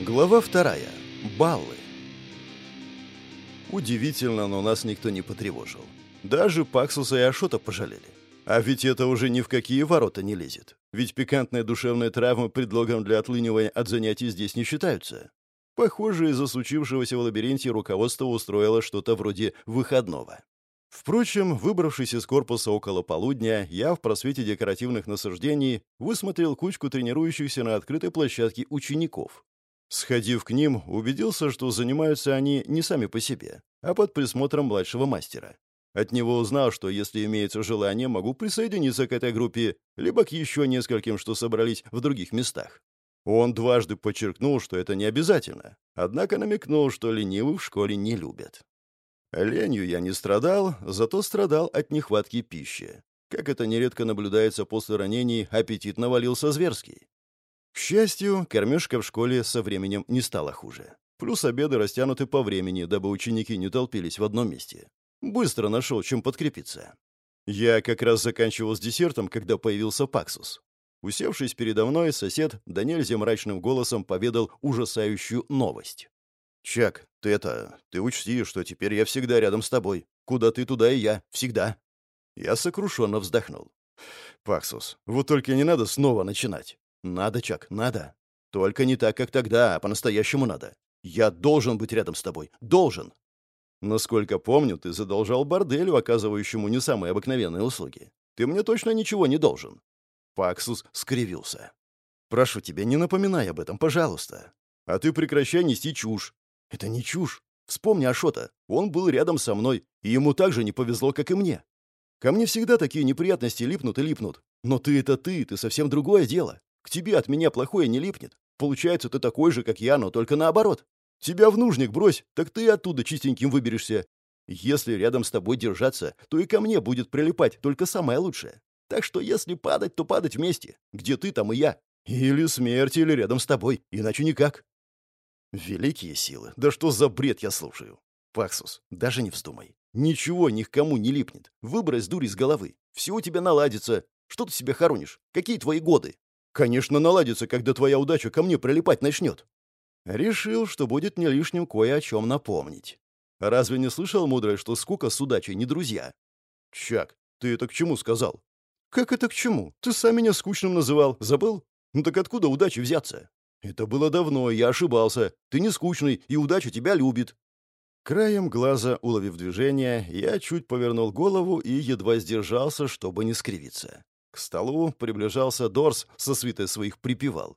Глава вторая. Баллы. Удивительно, но нас никто не потревожил. Даже Паксуса и Ашота пожалели. А ведь это уже ни в какие ворота не лезет. Ведь пикантные душевные травмы предлогом для отлынивания от занятий здесь не считаются. Похоже, из-за случившегося в лабиринте руководство устроило что-то вроде выходного. Впрочем, выбравшись из корпуса около полудня, я в просвете декоративных насаждений высмотрел кучку тренирующихся на открытой площадке учеников. Сходив к ним, убедился, что занимаются они не сами по себе, а под присмотром младшего мастера. От него узнал, что если имеется желание, могу присоединиться к этой группе, либо к еще нескольким, что собрались в других местах. Он дважды подчеркнул, что это не обязательно, однако намекнул, что ленивых в школе не любят. Ленью я не страдал, зато страдал от нехватки пищи. Как это нередко наблюдается после ранений, аппетит навалился зверский. К счастью, кормежка в школе со временем не стала хуже. Плюс обеды растянуты по времени, дабы ученики не толпились в одном месте. Быстро нашел, чем подкрепиться. Я как раз заканчивал с десертом, когда появился Паксус. Усевшись передо мной, сосед да нельзя мрачным голосом поведал ужасающую новость. «Чак, ты это... Ты учти, что теперь я всегда рядом с тобой. Куда ты, туда и я. Всегда». Я сокрушенно вздохнул. «Паксус, вот только не надо снова начинать. «Надо, Чак, надо. Только не так, как тогда, а по-настоящему надо. Я должен быть рядом с тобой. Должен!» «Насколько помню, ты задолжал борделю, оказывающему не самые обыкновенные услуги. Ты мне точно ничего не должен». Паксус скривился. «Прошу тебя, не напоминай об этом, пожалуйста. А ты прекращай нести чушь». «Это не чушь. Вспомни Ашота. Он был рядом со мной, и ему так же не повезло, как и мне. Ко мне всегда такие неприятности липнут и липнут. Но ты — это ты, ты совсем другое дело. К тебе от меня плохое не липнет. Получается, ты такой же, как я, но только наоборот. Тебя в нужник брось, так ты оттуда чистеньким выберешься. Если рядом с тобой держаться, то и ко мне будет прилипать только самое лучшее. Так что если падать, то падать вместе. Где ты, там и я. Или смерть, или рядом с тобой. Иначе никак. Великие силы. Да что за бред я слушаю? Паксус, даже не вздумай. Ничего ни к кому не липнет. Выбрось дурь из головы. Все у тебя наладится. Что ты себе хоронишь? Какие твои годы? Конечно, наладится, когда твоя удача ко мне прилипать начнет. Решил, что будет не лишним кое о чем напомнить. Разве не слышал, мудрый, что скука с удачей не друзья? Чак, ты это к чему сказал? Как это к чему? Ты сам меня скучным называл. Забыл? Ну так откуда удачи взяться? Это было давно, я ошибался. Ты не скучный, и удача тебя любит. Краем глаза, уловив движение, я чуть повернул голову и едва сдержался, чтобы не скривиться. К столу приближался Дорс со свитой своих припевал.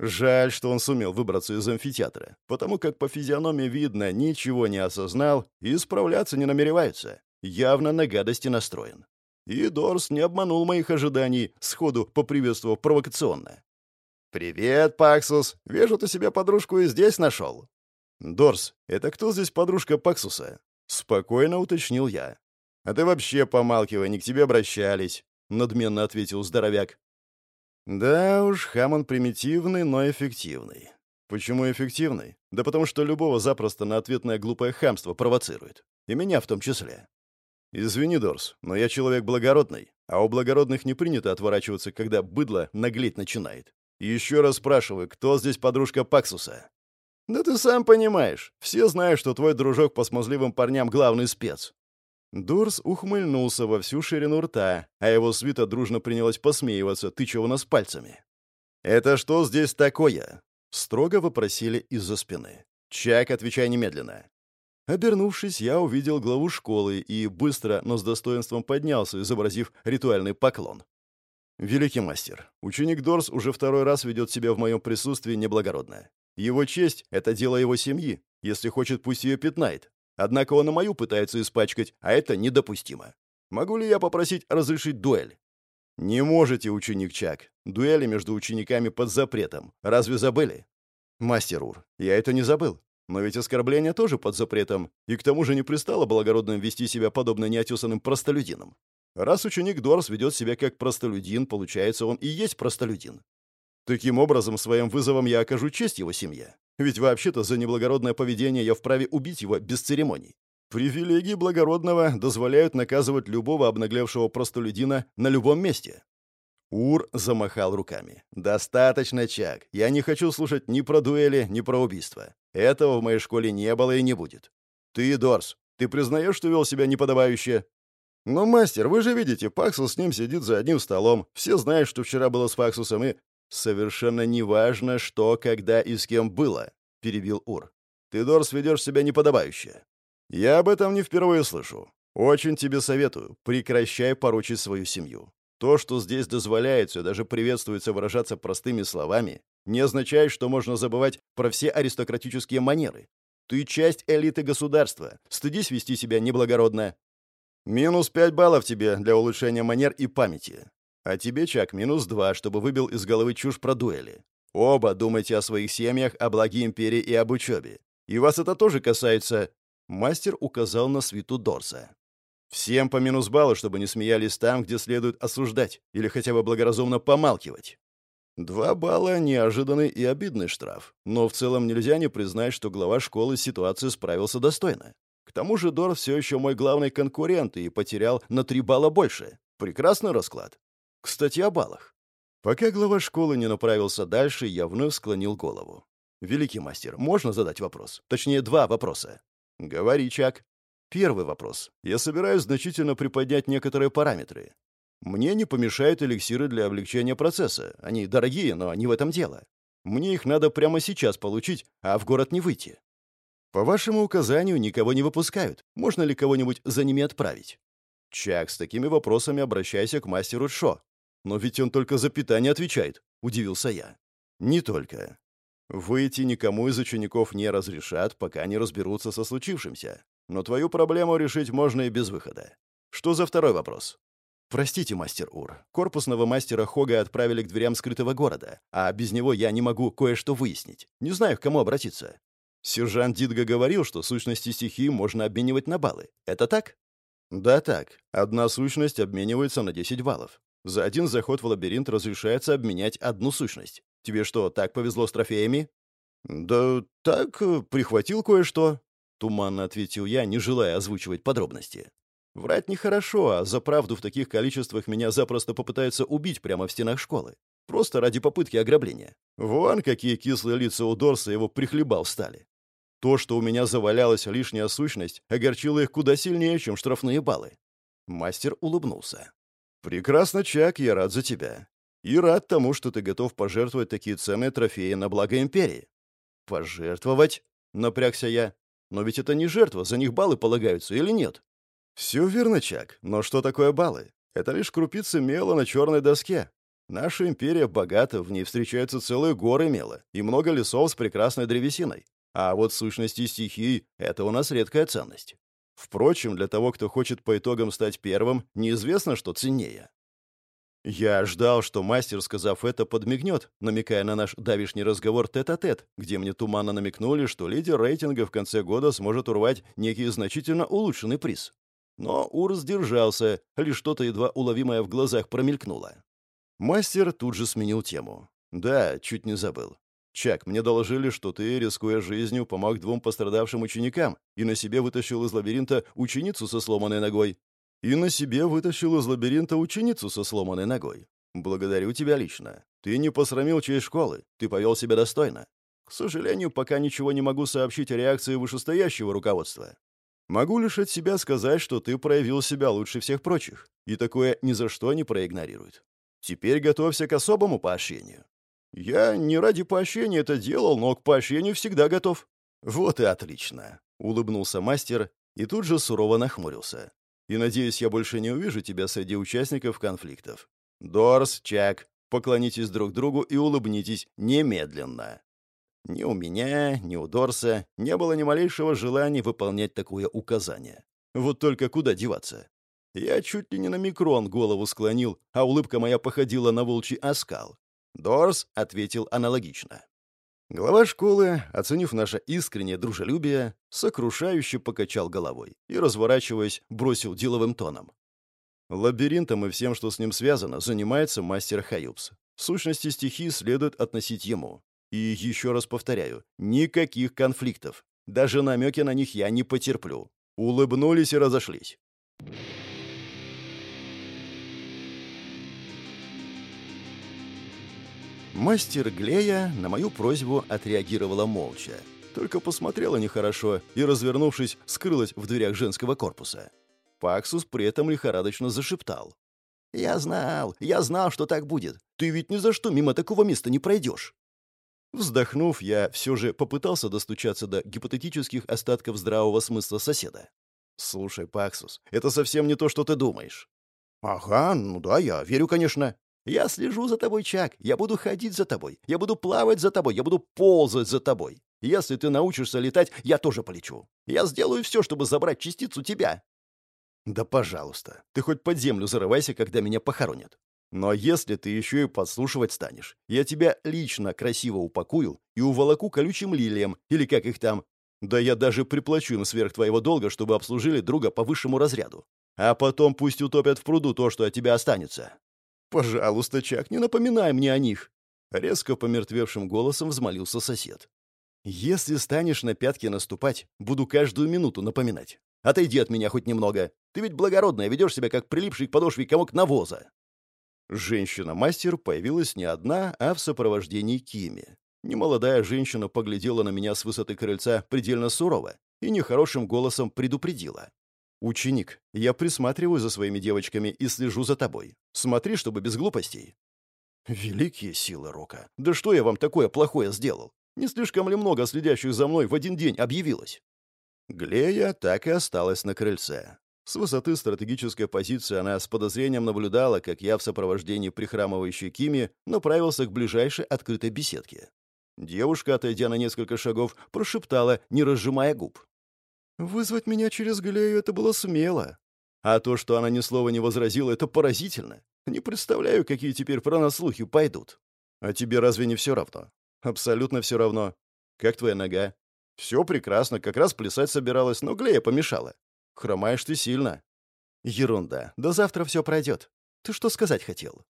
Жаль, что он сумел выбраться из амфитеатра, потому как по физиономии видно, ничего не осознал и справляться не намеревается. Явно на гадости настроен. И Дорс не обманул моих ожиданий, сходу поприветствовав провокационно. «Привет, Паксус! Вижу, ты себе подружку и здесь нашел». «Дорс, это кто здесь подружка Паксуса?» Спокойно уточнил я. «А ты вообще помалкивай, не к тебе обращались. — надменно ответил здоровяк. «Да уж, Хамон примитивный, но эффективный. Почему эффективный? Да потому что любого запросто на ответное глупое хамство провоцирует. И меня в том числе. Извини, Дорс, но я человек благородный, а у благородных не принято отворачиваться, когда быдло наглеть начинает. Еще раз спрашиваю, кто здесь подружка Паксуса? Да ты сам понимаешь. Все знают, что твой дружок по смазливым парням главный спец. Дурс ухмыльнулся во всю ширину рта, а его свита дружно принялась посмеиваться, тыча у нас пальцами. «Это что здесь такое?» — строго вопросили из-за спины. «Чак, отвечай немедленно». Обернувшись, я увидел главу школы и быстро, но с достоинством поднялся, изобразив ритуальный поклон. «Великий мастер, ученик Дорс уже второй раз ведет себя в моем присутствии неблагородно. Его честь — это дело его семьи. Если хочет, пусть ее пятнает. Однако он и мою пытается испачкать, а это недопустимо. Могу ли я попросить разрешить дуэль? Не можете, ученик Чак. Дуэли между учениками под запретом. Разве забыли? Мастер Ур, я это не забыл. Но ведь оскорбление тоже под запретом, и к тому же не пристало благородным вести себя подобно неотесанным простолюдинам. Раз ученик Дорс ведет себя как простолюдин, получается, он и есть простолюдин. Таким образом, своим вызовом я окажу честь его семье. Ведь вообще-то за неблагородное поведение я вправе убить его без церемоний. Привилегии благородного дозволяют наказывать любого обнаглевшего простолюдина на любом месте. Ур замахал руками. «Достаточно, Чак. Я не хочу слушать ни про дуэли, ни про убийства. Этого в моей школе не было и не будет. Ты, Дорс, ты признаешь, что вел себя неподобающе?» «Ну, мастер, вы же видите, Паксус с ним сидит за одним столом. Все знают, что вчера было с Паксусом, и...» «Совершенно неважно, что, когда и с кем было», — перебил Ур. «Ты, Дорс, ведешь себя неподобающе. Я об этом не впервые слышу. Очень тебе советую, прекращай порочить свою семью. То, что здесь дозволяется, даже приветствуется выражаться простыми словами, не означает, что можно забывать про все аристократические манеры. Ты часть элиты государства. Стыдись вести себя неблагородно. Минус пять баллов тебе для улучшения манер и памяти. А тебе, Чак, минус два, чтобы выбил из головы чушь про дуэли. Оба думайте о своих семьях, о благе империи и об учебе. И вас это тоже касается...» Мастер указал на свиту Дорса. Всем по минус баллу, чтобы не смеялись там, где следует осуждать, или хотя бы благоразумно помалкивать. Два балла — неожиданный и обидный штраф, но в целом нельзя не признать, что глава школы с ситуацией справился достойно. К тому же Дор все еще мой главный конкурент и потерял на три балла больше. Прекрасный расклад. Кстати, о баллах. Пока глава школы не направился дальше, я вновь склонил голову. «Великий мастер, можно задать вопрос? Точнее, два вопроса». «Говори, Чак». Первый вопрос. Я собираюсь значительно приподнять некоторые параметры. Мне не помешают эликсиры для облегчения процесса. Они дорогие, но не в этом дело. Мне их надо прямо сейчас получить, а в город не выйти. По вашему указанию никого не выпускают. Можно ли кого-нибудь за ними отправить? Чак, с такими вопросами обращайся к мастеру Шо. Но ведь он только за питание отвечает, удивился я. Не только. Выйти никому из учеников не разрешат, пока не разберутся со случившимся. Но твою проблему решить можно и без выхода. Что за второй вопрос? Простите, мастер Ур. Корпусного мастера Хога отправили к дверям скрытого города, а без него я не могу кое-что выяснить. Не знаю, к кому обратиться. Сержант Дидга говорил, что сущности стихии можно обменивать на баллы. Это так? Да, так. Одна сущность обменивается на 10 баллов. За один заход в лабиринт разрешается обменять одну сущность. Тебе что, так повезло с трофеями? Да так, прихватил кое-что. — туманно ответил я, не желая озвучивать подробности. «Врать нехорошо, а за правду в таких количествах меня запросто попытаются убить прямо в стенах школы. Просто ради попытки ограбления. Вон какие кислые лица у Дорса его прихлебал стали. То, что у меня завалялась лишняя сущность, огорчило их куда сильнее, чем штрафные баллы». Мастер улыбнулся. «Прекрасно, Чак, я рад за тебя. И рад тому, что ты готов пожертвовать такие ценные трофеи на благо Империи». «Пожертвовать?» — напрягся я. Но ведь это не жертва, за них баллы полагаются или нет? Все верно, Чак, но что такое баллы? Это лишь крупицы мела на черной доске. Наша империя богата, в ней встречаются целые горы мела и много лесов с прекрасной древесиной. А вот сущности стихий — это у нас редкая ценность. Впрочем, для того, кто хочет по итогам стать первым, неизвестно, что ценнее. Я ждал, что мастер, сказав это, подмигнет, намекая на наш давишний разговор тет-а-тет, -тет, где мне туманно намекнули, что лидер рейтинга в конце года сможет урвать некий значительно улучшенный приз. Но Ур сдержался, лишь что-то едва уловимое в глазах промелькнуло. Мастер тут же сменил тему. «Да, чуть не забыл. Чак, мне доложили, что ты, рискуя жизнью, помог двум пострадавшим ученикам и на себе вытащил из лабиринта ученицу со сломанной ногой и на себе вытащил из лабиринта ученицу со сломанной ногой. Благодарю тебя лично. Ты не посрамил честь школы, ты повел себя достойно. К сожалению, пока ничего не могу сообщить о реакции вышестоящего руководства. Могу лишь от себя сказать, что ты проявил себя лучше всех прочих, и такое ни за что не проигнорируют. Теперь готовься к особому поощрению. Я не ради поощрения это делал, но к поощрению всегда готов. Вот и отлично, улыбнулся мастер и тут же сурово нахмурился. И надеюсь, я больше не увижу тебя среди участников конфликтов. Дорс, Чак, поклонитесь друг другу и улыбнитесь немедленно. Ни у меня, ни у Дорса не было ни малейшего желания выполнять такое указание. Вот только куда деваться? Я чуть ли не на микрон голову склонил, а улыбка моя походила на волчий оскал. Дорс ответил аналогично. Глава школы, оценив наше искреннее дружелюбие, сокрушающе покачал головой и, разворачиваясь, бросил деловым тоном. Лабиринтом и всем, что с ним связано, занимается мастер Хаюпс. В сущности стихии следует относить ему. И еще раз повторяю, никаких конфликтов. Даже намеки на них я не потерплю. Улыбнулись и разошлись. Мастер Глея на мою просьбу отреагировала молча. Только посмотрела нехорошо и, развернувшись, скрылась в дверях женского корпуса. Паксус при этом лихорадочно зашептал. «Я знал, я знал, что так будет. Ты ведь ни за что мимо такого места не пройдешь». Вздохнув, я все же попытался достучаться до гипотетических остатков здравого смысла соседа. «Слушай, Паксус, это совсем не то, что ты думаешь». «Ага, ну да, я верю, конечно». «Я слежу за тобой, Чак. Я буду ходить за тобой. Я буду плавать за тобой. Я буду ползать за тобой. Если ты научишься летать, я тоже полечу. Я сделаю все, чтобы забрать частицу тебя». «Да пожалуйста. Ты хоть под землю зарывайся, когда меня похоронят. Но если ты еще и подслушивать станешь, я тебя лично красиво упакую и уволоку колючим лилиям, или как их там. Да я даже приплачу им сверх твоего долга, чтобы обслужили друга по высшему разряду. А потом пусть утопят в пруду то, что от тебя останется. Пожалуйста, Чак, не напоминай мне о них. Резко помертвевшим голосом взмолился сосед. Если станешь на пятки наступать, буду каждую минуту напоминать. Отойди от меня хоть немного. Ты ведь благородная, ведешь себя как прилипший к подошве комок навоза. Женщина-мастер появилась не одна, а в сопровождении Кими. Немолодая женщина поглядела на меня с высоты крыльца предельно сурово и нехорошим голосом предупредила. «Ученик, я присматриваю за своими девочками и слежу за тобой. Смотри, чтобы без глупостей». «Великие силы Рока! Да что я вам такое плохое сделал? Не слишком ли много следящих за мной в один день объявилось?» Глея так и осталась на крыльце. С высоты стратегической позиции она с подозрением наблюдала, как я в сопровождении прихрамывающей Кими направился к ближайшей открытой беседке. Девушка, отойдя на несколько шагов, прошептала, не разжимая губ. «Вызвать меня через Галею — это было смело. А то, что она ни слова не возразила, это поразительно. Не представляю, какие теперь про нас слухи пойдут. А тебе разве не все равно? Абсолютно все равно. Как твоя нога? Все прекрасно, как раз плясать собиралась, но Глея помешала. Хромаешь ты сильно». «Ерунда. До завтра все пройдет. Ты что сказать хотел?»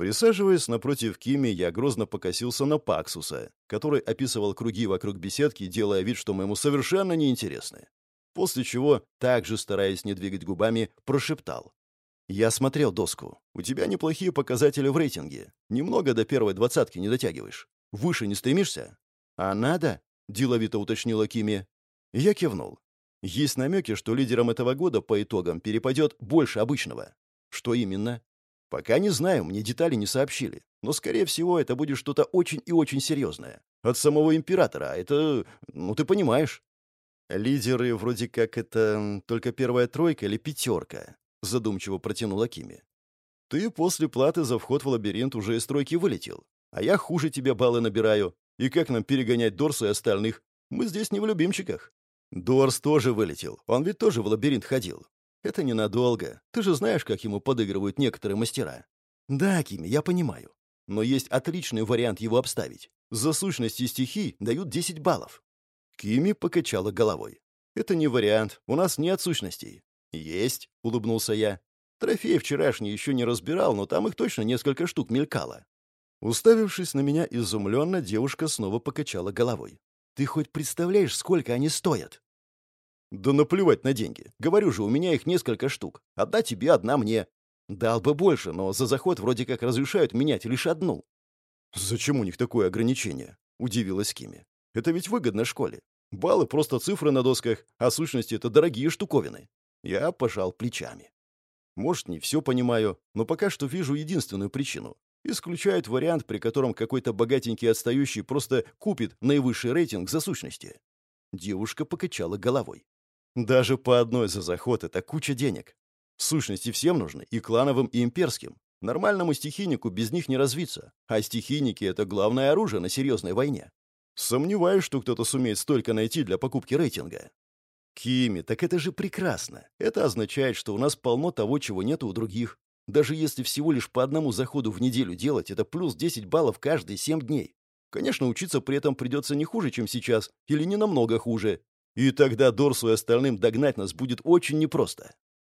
Присаживаясь напротив Кими, я грозно покосился на Паксуса, который описывал круги вокруг беседки, делая вид, что мы ему совершенно неинтересны. После чего, также стараясь не двигать губами, прошептал. «Я смотрел доску. У тебя неплохие показатели в рейтинге. Немного до первой двадцатки не дотягиваешь. Выше не стремишься?» «А надо?» — деловито уточнила Кими. Я кивнул. Есть намеки, что лидером этого года по итогам перепадет больше обычного. Что именно? Пока не знаю, мне детали не сообщили. Но, скорее всего, это будет что-то очень и очень серьезное. От самого императора, а это... ну, ты понимаешь. Лидеры вроде как это только первая тройка или пятерка, задумчиво протянула Кими. Ты после платы за вход в лабиринт уже из тройки вылетел. А я хуже тебя баллы набираю. И как нам перегонять Дорсу и остальных? Мы здесь не в любимчиках. Дорс тоже вылетел. Он ведь тоже в лабиринт ходил. Это ненадолго. Ты же знаешь, как ему подыгрывают некоторые мастера. Да, Кими, я понимаю. Но есть отличный вариант его обставить. За сущности стихий дают 10 баллов. Кими покачала головой. Это не вариант. У нас нет сущностей. Есть, улыбнулся я. Трофей вчерашний еще не разбирал, но там их точно несколько штук мелькало. Уставившись на меня изумленно, девушка снова покачала головой. Ты хоть представляешь, сколько они стоят?» «Да наплевать на деньги. Говорю же, у меня их несколько штук. Одна тебе, одна мне. Дал бы больше, но за заход вроде как разрешают менять лишь одну». «Зачем у них такое ограничение?» — удивилась Кими. «Это ведь выгодно школе. Баллы — просто цифры на досках, а сущности — это дорогие штуковины». Я пожал плечами. Может, не все понимаю, но пока что вижу единственную причину. Исключают вариант, при котором какой-то богатенький отстающий просто купит наивысший рейтинг за сущности. Девушка покачала головой. Даже по одной за заход это куча денег. Сущности всем нужны, и клановым, и имперским. Нормальному стихийнику без них не развиться, а стихийники — это главное оружие на серьезной войне. Сомневаюсь, что кто-то сумеет столько найти для покупки рейтинга. Кими, так это же прекрасно. Это означает, что у нас полно того, чего нет у других. Даже если всего лишь по одному заходу в неделю делать, это плюс 10 баллов каждые 7 дней. Конечно, учиться при этом придется не хуже, чем сейчас, или не намного хуже. И тогда Дорсу и остальным догнать нас будет очень непросто.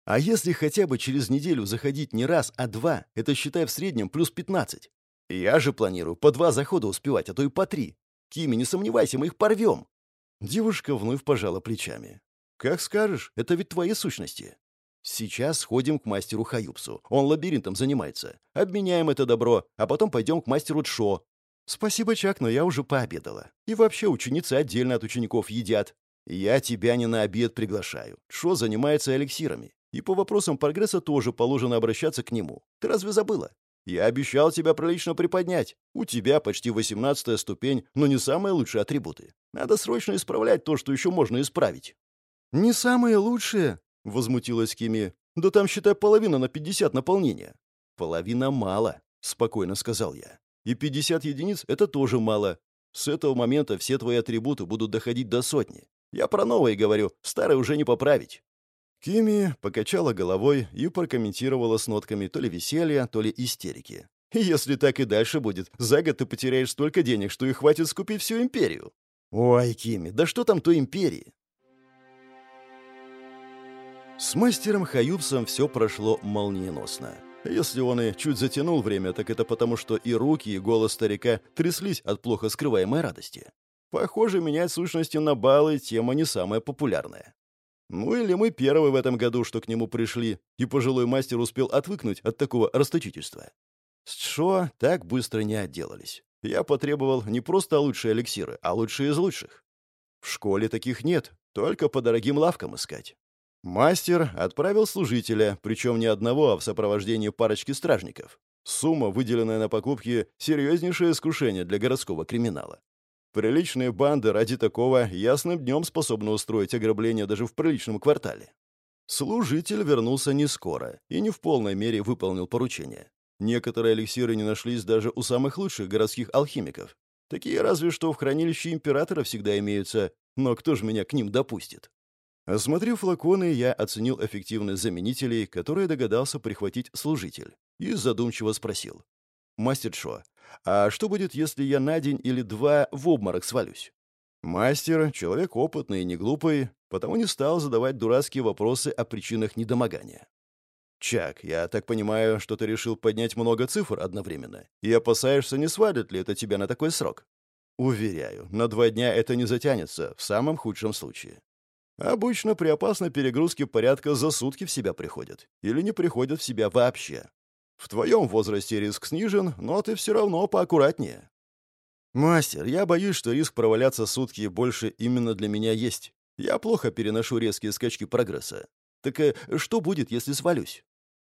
А если хотя бы через неделю заходить не раз, а два, это считай в среднем плюс 15. Я же планирую по два захода успевать, а то и по три. Кими, не сомневайся, мы их порвем. Девушка вновь пожала плечами. «Как скажешь, это ведь твои сущности. Сейчас сходим к мастеру Хаюпсу. Он лабиринтом занимается. Обменяем это добро, а потом пойдем к мастеру Чшо. «Спасибо, Чак, но я уже пообедала. И вообще ученицы отдельно от учеников едят. Я тебя не на обед приглашаю. Шо занимается эликсирами. И по вопросам прогресса тоже положено обращаться к нему. Ты разве забыла? Я обещал тебя прилично приподнять. У тебя почти восемнадцатая ступень, но не самые лучшие атрибуты. Надо срочно исправлять то, что еще можно исправить». «Не самые лучшие?» — возмутилась Кими. «Да там, считай, половина на пятьдесят наполнения». «Половина мало», — спокойно сказал я. «И пятьдесят единиц — это тоже мало. С этого момента все твои атрибуты будут доходить до сотни. Я про новые говорю, старые уже не поправить». Кими покачала головой и прокомментировала с нотками то ли веселья, то ли истерики. «Если так и дальше будет, за год ты потеряешь столько денег, что и хватит скупить всю империю». «Ой, Кими, да что там той империи?» С мастером Хаюбсом все прошло молниеносно. Если он и чуть затянул время, так это потому, что и руки, и голос старика тряслись от плохо скрываемой радости. Похоже, менять сущности на баллы — тема не самая популярная. Ну или мы первые в этом году, что к нему пришли, и пожилой мастер успел отвыкнуть от такого расточительства. С Чшо так быстро не отделались. Я потребовал не просто лучшие эликсиры, а лучшие из лучших. В школе таких нет, только по дорогим лавкам искать. Мастер отправил служителя, причем не одного, а в сопровождении парочки стражников. Сумма, выделенная на покупки, серьезнейшее искушение для городского криминала. Приличные банды ради такого ясным днем способны устроить ограбление даже в приличном квартале. Служитель вернулся не скоро и не в полной мере выполнил поручение. Некоторые эликсиры не нашлись даже у самых лучших городских алхимиков. Такие разве что в хранилище императора всегда имеются, но кто же меня к ним допустит? Осмотрев флаконы, я оценил эффективность заменителей, которые догадался прихватить служитель, и задумчиво спросил. «Мастер Шо, а что будет, если я на день или два в обморок свалюсь? Мастер — человек опытный и не глупый, потому не стал задавать дурацкие вопросы о причинах недомогания. «Чак, я так понимаю, что ты решил поднять много цифр одновременно и опасаешься, не свалит ли это тебя на такой срок?» «Уверяю, на два дня это не затянется, в самом худшем случае. Обычно при опасной перегрузке порядка за сутки в себя приходят. Или не приходят в себя вообще. В твоем возрасте риск снижен, но ты все равно поаккуратнее. Мастер, я боюсь, что риск проваляться сутки больше именно для меня есть. Я плохо переношу резкие скачки прогресса. Так э, что будет, если свалюсь?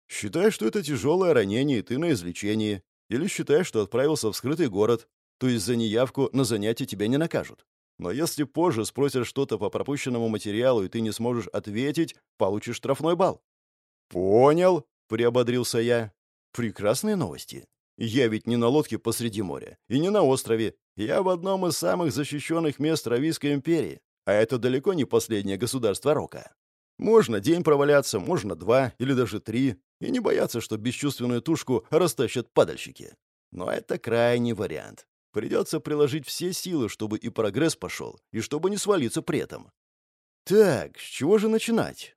Считай, что это тяжелое ранение, и ты на излечении. Или считай, что отправился в скрытый город, то есть за неявку на занятие тебя не накажут. Но если позже спросят что-то по пропущенному материалу, и ты не сможешь ответить, получишь штрафной балл. «Понял», — приободрился я. Прекрасные новости. Я ведь не на лодке посреди моря и не на острове. Я в одном из самых защищенных мест Равийской империи. А это далеко не последнее государство Рока. Можно день проваляться, можно два или даже три, и не бояться, что бесчувственную тушку растащат падальщики. Но это крайний вариант. Придется приложить все силы, чтобы и прогресс пошел, и чтобы не свалиться при этом. Так, с чего же начинать?